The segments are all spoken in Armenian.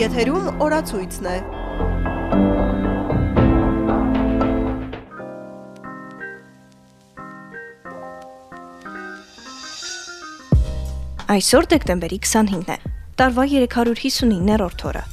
Եթերում օրացույցն է։ Այսօր դեկտեմբերի 25-ն է։ Տարվա 359-րդ օրը։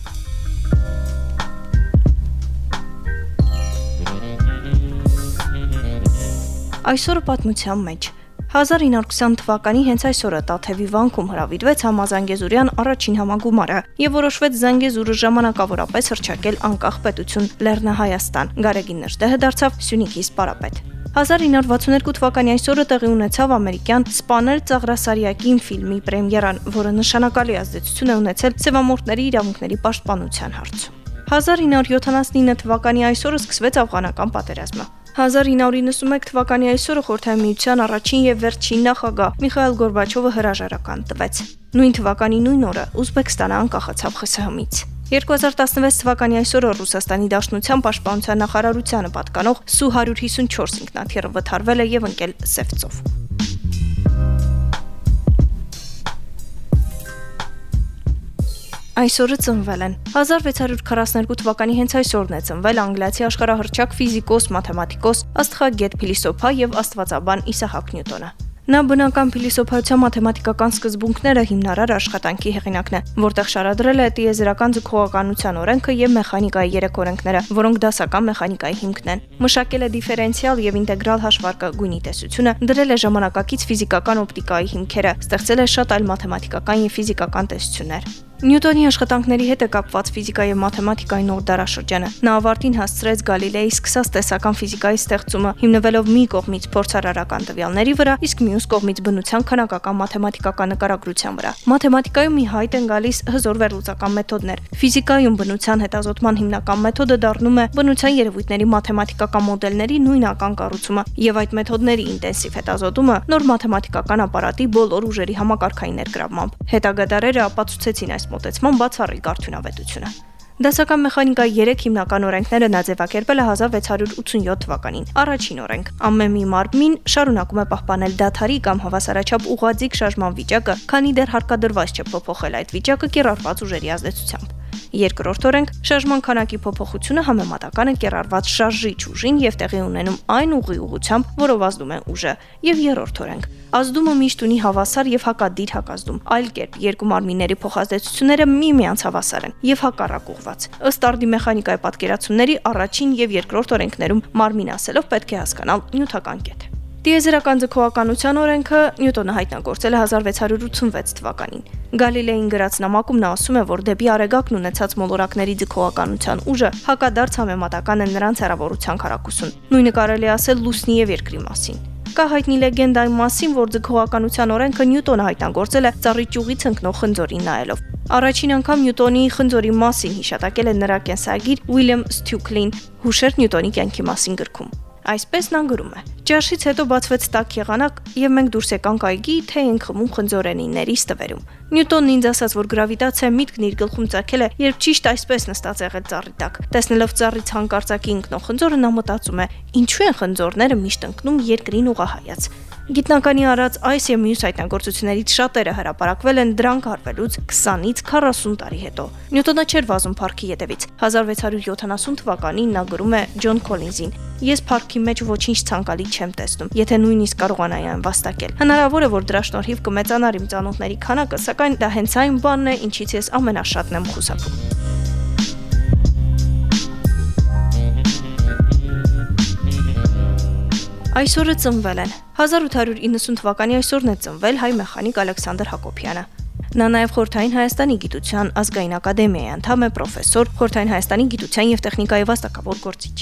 Այսօրը պատմության մեջ 1920 թվականի հենց այս օրը Տաթևի վանքում հրավիրվեց Համազանգեզուրյան առաջին համագումարը եւ որոշվեց Զանգեզուրը ժամանակավորապես հրճակել անկախ պետություն Լեռնահայաստան։ Գարեգին Նժդեհը դարձավ Սյունիքի սպարապետ։ 1962 թվականի այսօրը տեղի ունեցավ ամերիկյան Սպանել Ծաղրասարյակին ֆիլմի պրեմիերան, որը նշանակալի ազդեցություն է ունեցել սևամորտների իրավունքների պաշտպանության հարցում։ 1979 թվականի այսօրը սկսվեց աֆղանական պատերազմը։ 1991 թվականի այսօրը Խորհրդային Միության առաջին եւ վերջին նախագահ Միխայել Գորբաչովը հրաժարական տվեց։ Նույն թվականի նույն օրը Ուզբեկստանը անկախացավ ԽՍՀՄ-ից։ 2016 թվականի այսօրը Ռուսաստանի Դաշնության Պաշտպանության նախարարությանը պատկանող Սու 154 ինքնաթիռը վթարվել է եւ ընկել Սևծով։ Այսօրը ծնվել են 1642 թվականի հենց այսօրն է ծնվել անգլիացի աշխարհահռչակ ֆիզիկոս, մաթեմատիկոս, աստղագետ, փիլիսոփա եւ աստվածաբան Իսահակ Նյուտոնը։ Նա բնական փիլիսոփայության մաթեմատիկական սկզբունքները հիմնարար աշխատանքի հեղինակն է, որտեղ շարադրել է տիեզերական ձգողականության օրենքը եւ մեխանիկայի երեք օրենքները, որոնք դասական մեխանիկայի հիմքն են։ Մշակել է դիֆերենցիալ եւ ինտեգրալ հաշվարկը գույնի տեսությունը, դրել է ժամանակակից ֆիզիկական օպտիկայի հիմքերը, ստեղծել է շատ այլ մաթեմատիկական եւ ֆիզիկական տեսություններ։ Նյուտոնի աշխատանքների հետ է կապված ֆիզիկայի եւ մաթեմատիկայի նոր դարաշրջանը։ Նա ավարտին հասցրեց Գալիլեի սկսած տեսական ֆիզիկայի ստեղծումը, հիմնվելով մի կողմից փորձարարական տվյալների վրա, իսկ մյուս կողմից բնության քանակական մաթեմատիկական նկարագրության վրա։ Մաթեմատիկայում մի հայտ են գալիս հզոր վերլուծական մեթոդներ։ Ֆիզիկայում բնության հետազոտման հիմնական մեթոդը դառնում է բնության երևույթների մաթեմատիկական մոդելների նույնական կառուցումը եւ այդ մեթոդների ինտենսիվ հետազոտումը նոր մաթեմատիկական ապարատի բոլոր ուժերի համակարգային ներգրավմամբ։ Հետագա դարերը ապացուցեցին այս մոտեցման բացառիկ արդյունավետությունը։ Դասական մեխանիկայի 3 հիմնական օրենքները նա ձևակերպել է 1687 թվականին։ Առաջին օրենք. ամեն մի մարմին շարունակում է պահպանել դաթարի կամ հավասարաչափ ուղղաձիգ շարժման վիճակը, քանի դեռ հարկադրված չէ փոփոխել այդ վիճակը կիրառված ուժերի ազդեցությամբ։ Երկրորդ օրենք շարժման քանակի փոփոխությունը համեմատական է կերարված շարժիչ ուժին եւ տեղի ունենում այն ուղի ուղությամբ, որով ազդում է ուժը։ Եվ երրորդ օրենք ազդումը միշտ ունի հավասար եւ հակադիր հակազդում։ Այլ կերպ երկու մարմինների փոխազդեցությունները միմյանց հավասար են եւ հակառակ ուղված։ Ըստ արդի մեխանիկայի պատկերացումների առաջին եւ երկրորդ օրենքներում մարմին ասելով պետք է հասկանալ նյութական կետ։ Տիեզերական ձգողականության օրենքը Նյուտոնը հայտնագործել է 1686 թվականին։ Գալիլեին գրած նամակում նա ասում է, որ դեպի արեգակն ունեցած մոլորակների ձգողականության ուժը հակադարձ համեմատական է նրանց հեռավորության քառակուսուն։ Նույնը կարելի ասել լուսնի եւ երկրի մասին։ Կա հայտնի լեգենդ այն մասին, որ ձգողականության օրենքը Նյուտոնը հայտնագործել է ծառի ճյուղից ընկնող խնձորին նայելով։ Առաջին անգամ Նյուտոնի խնձորի մասին հիշատակել է նրա կենսագիր Ուիլյամ Ստյուքլին հուշեր Նյուտոնի կյանքի մասին գրքում։ Այսպես նա գրում է. Ճաշից հետո բացվեց տաք եղանակ եւ մենք դուրս եկանք այգի, թե ենք խմում խնձորենիների ստվերում։ Նյուտոնն ինձ ասաց, որ գրավիտացիա միտքն իր գլխում ցակել է, երբ ճիշտ այսպես նստած եղել ծառի տակ։ Տեսնելով ծառի ցանկարծակի ընկնող խնձորը նա մտածում է. ինչու են խնձորները միշտ ընկնում երկրին ուղահայաց։ Գիտնականի արած այս եւ մյուս հայտնագործություններից շատերը հրապարակվել են դրանք արվելուց 20-ից 40 տարի հետո։ Նյուտոնը չէր վազում парքի յետևից։ 1670 թվականին նա գրում է Ջոն Քոլինզին. Ես парքի մեջ ոչինչ ցանկալի չեմ տեսնում, եթե նույնիսկ կարողանայի այն վաստակել։ Հնարավոր է, որ դրա շնորհիվ կմեծանար իմ ծանոթների քանակը, սակայն դա հենց այն բանն է, ինչից ես ամենաշատն եմ խուսափում։ Այսօրը ծնվել են. 1890 թվականի այսօրն է ծնվել հայ մեխանիկ Ալեքսանդր Հակոբյանը։ Նա նաև Խորթային Հայաստանի գիտության ազգային ակադեմիայի անդամ է, պրոֆեսոր, Խորթային Հայաստանի գիտության եւ տեխնիկայի վաստակավոր գործիչ։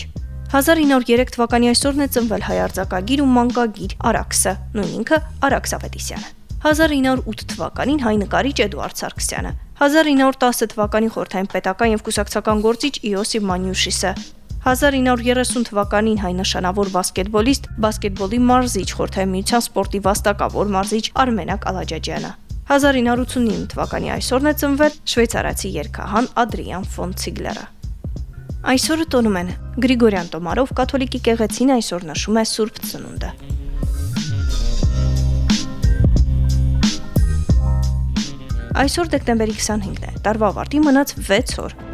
1903 թվականի այսօրն է ծնվել հայ արձակագիր ու մանկագիր Արաքսը, նույն ինքը Արաքս Ավետիսյանը։ 1908 թվականին հայ նկարիչ Էդուարդ Սարգսյանը։ 1910 թվականի խորթային պետական եւ կուսակցական գործիչ Իոսիֆ Մանյուշիսը, 1930 թվականին հայ նշանավոր բասկետբոլիստ, բասկետբոլի մարզիչ, խորհրդային միության սպորտի վաստակավոր մարզիչ Արմենակ Ալաջաջյանը։ 1989 թվականի այսօրն է ծնվել շվեյցարացի երգահան Ադրիան ֆոն Ցիգլերը։ Այսօրը տոնում են Գրիգորյան Տոմարով կաթոլիկի կեղեցին այսօր նշում է Սուրբ Ծնունդը։ Այսօր դեկտեմբերի 25-ն է։ Տարվա ավարտի մնաց 6 օր։